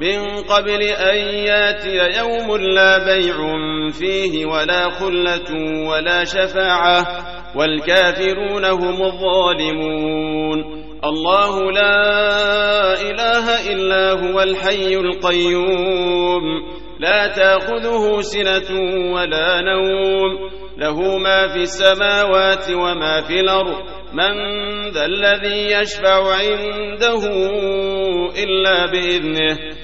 من قبل أن ياتي يوم لا بيع فيه ولا خلة ولا شفاعة والكافرون هم الظالمون. الله لا إله إلا هو الحي القيوم. لا تأخذه سنة ولا نوم. له ما في السماوات وما في الأرض. من ذا الذي يشفع عنده إلا بإذنه.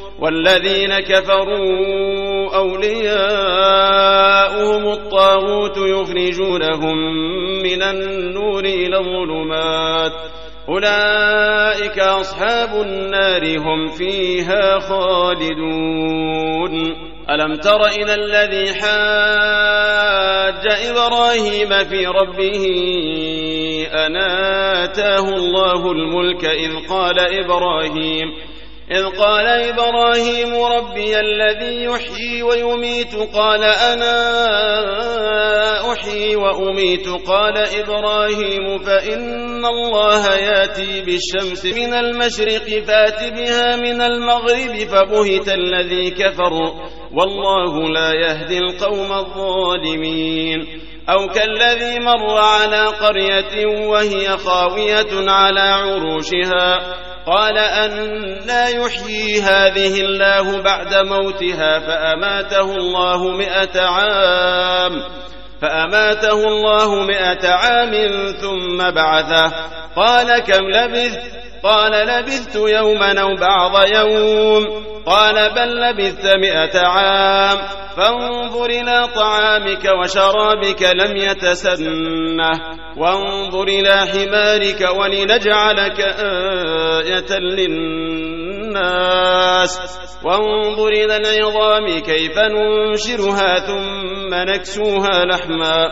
والذين كفروا أولياؤهم الطاغوت يخرجونهم من النور إلى الظلمات. أولئك أصحاب النار هم فيها خالدون. ألم تر إلى الذي حاج إبراهيم في ربه أن آتاه الله الملك إذ قال إبراهيم إذ قال إبراهيم ربي الذي يحيي ويميت قال أنا أحيي وأميت قال إبراهيم فإن الله ياتي بالشمس من المشرق فات بها من المغرب فبهت الذي كفر والله لا يهدي القوم الظالمين أو كالذي مر على قرية وهي خاوية على عروشها قال أنا يحيي هذه الله بعد موتها فأماته الله مئة عام فأماته الله مئة عام ثم بعثه. قال كم لبثت قال لبثت يوما أو بعض يوم. قال بل لبثت مئة عام. فانظر إلى طعامك وشرابك لم يتسنه. وانظر إلى حمارك ولنجعلك آية للناس. وانظر إلى العظام كيف ننشرها ثم نكسوها لحما.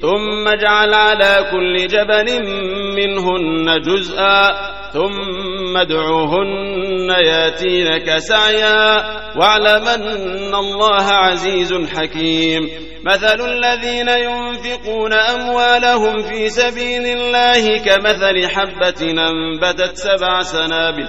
ثم اجعل على كل جبل منهن جزءا ثم ادعوهن ياتينك سعيا. واعلم أن الله عزيز حكيم. مثل الذين ينفقون أموالهم في سبيل الله كمثل حبة أنبتت سبع سنابل.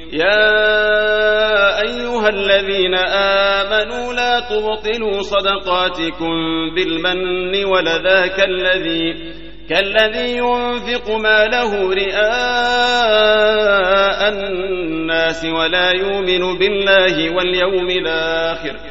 يا أيها الذين آمنوا لا تبطلوا صدقاتكم بالمن ولذاك الذي كالذي ينفق ماله رئاء الناس ولا يؤمن بالله واليوم الآخر.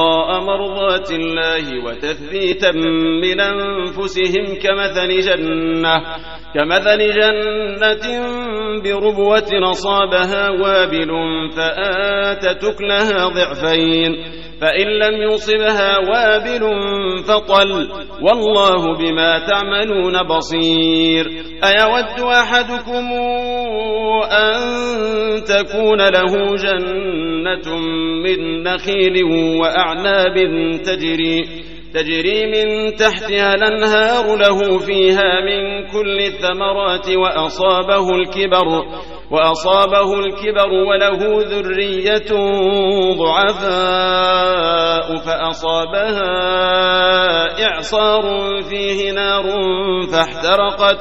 مرضات الله وتثبيتا من أنفسهم كمثل جنة كمثل جنة بربوة أصابها وابل فآتت تكلها ضعفين. فإن لم يصبها وابل فطل والله بما تعملون بصير. أيود أحدكم أن تكون له جنة من نخيل وأعناب تجري تجري من تحتها الأنهار له فيها من كل الثمرات وأصابه الكبر وأصابه الكبر وله ذرية ضعفاء فأصابها إعصار فيه نار فاحترقت.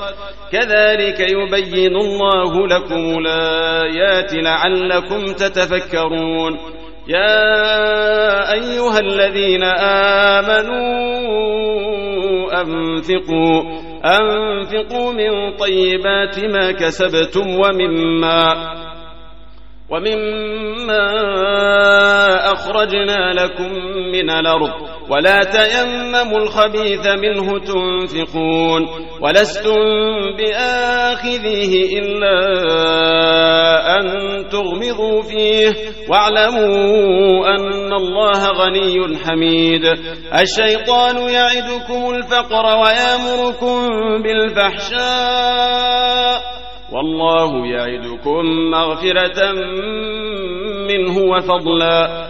كذلك يبين الله لكم الآيات لعلكم تتفكرون. يا أيها الذين آمنوا أنفقوا أنفقوا من طيبات ما كسبتم ومما ومما أخرجنا لكم من الأرض. ولا تيمموا الخبيث منه تنفقون ولستم بآخذيه إلا أن تغمضوا فيه واعلموا أن الله غني حميد الشيطان يعدكم الفقر ويأمركم بالفحشاء والله يعدكم مغفرة منه وفضلا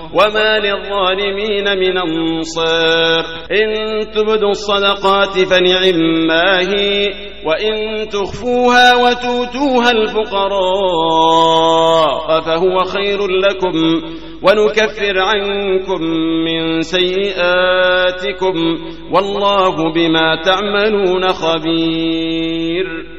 وما للظالمين من أنصار إن تبدوا الصدقات فنعما هي وإن تخفوها وتوتوها الفقراء فهو خير لكم ونكفر عنكم من سيئاتكم والله بما تعملون خبير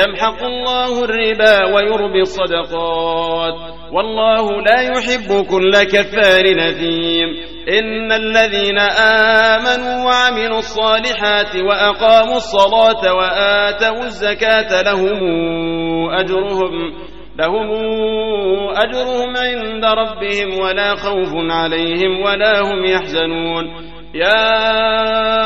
يمحق الله الربا ويربي الصدقات. والله لا يحب كل كفار نثيم إن الذين آمنوا وعملوا الصالحات وأقاموا الصلاة وآتوا الزكاة لهم أجرهم لهم أجرهم عند ربهم ولا خوف عليهم ولا هم يحزنون. يا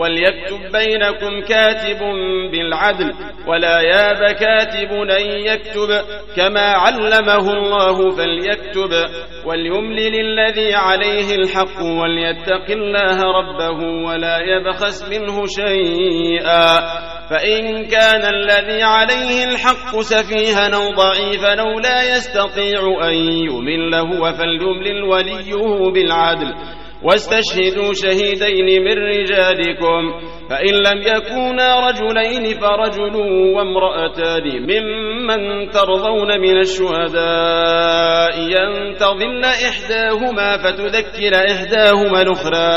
وليكتب بينكم كاتب بالعدل ولا ياب كاتب أن يكتب. كما علمه الله فليكتب. وليملل الذي عليه الحق وليتق الله ربه ولا يبخس منه شيئا. فإن كان الذي عليه الحق سفيها أو ضعيفا أو لا يستطيع أن يمل هو فليملل وليه بالعدل. واستشهدوا شهيدين من رجالكم. فإن لم يكونا رجلين فرجل وامرأتان ممن ترضون من الشهداء أن إحداهما فتذكر إحداهما الأخرى.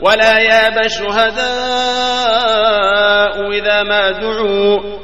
ولا ياب الشهداء إذا ما دعوا.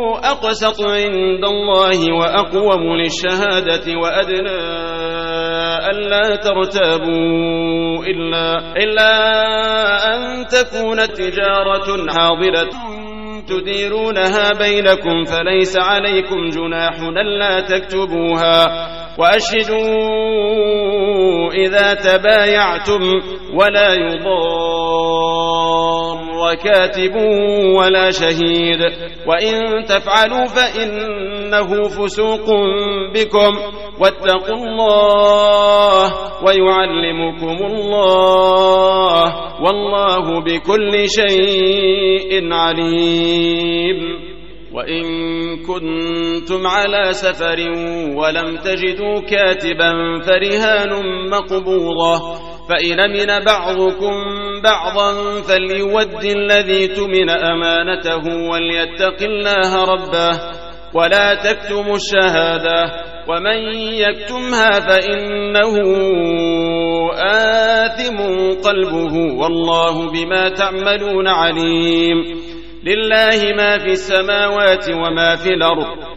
أقسط عند الله وأقوم للشهادة وأدنى ألا ترتابوا إلا, إلا أن تكون تجارة حاضرة تديرونها بينكم فليس عليكم جناح ألا تكتبوها وأشهدوا إذا تبايعتم ولا يضار كاتب ولا شهيد. وإن تفعلوا فإنه فسوق بكم. واتقوا الله ويعلمكم الله والله بكل شيء عليم. وإن كنتم على سفر ولم تجدوا كاتبا فرهان مقبوضة. فإن من بعضكم بعضا فليود الذي تمن أمانته وليتق الله ربه ولا تكتموا الشهادة ومن يكتمها فإنه آثم قلبه والله بما تعملون عليم لله ما في السماوات وما في الأرض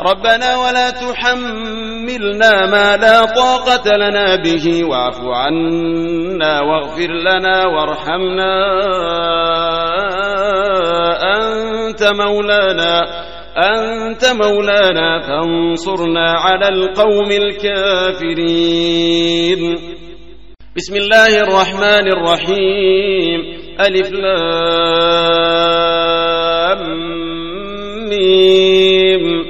ربنا ولا تحملنا ما لا طاقة لنا به واعف عنا واغفر لنا وارحمنا. أنت مولانا أنت مولانا فانصرنا على القوم الكافرين. بسم الله الرحمن الرحيم. ألف لام ميم.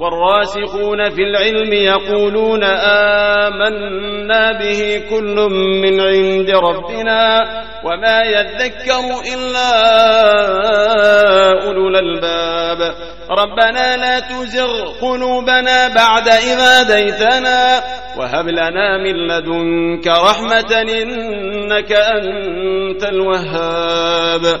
والراسخون في العلم يقولون آمنا به كل من عند ربنا وما يذكر إلا أولو الألباب. ربنا لا تزغ قلوبنا بعد إذا ديتنا وهب لنا من لدنك رحمة إنك أنت الوهاب.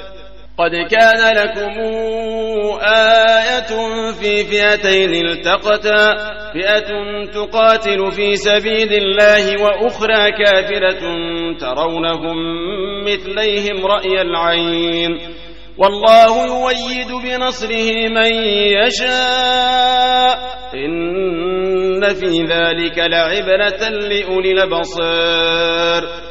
قد كان لكم آية في فئتين التقتا. فئة تقاتل في سبيل الله وأخرى كافرة ترونهم مثليهم رأي العين. والله يويد بنصره من يشاء. إن في ذلك لعبرة لأولي البصير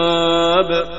الأحزاب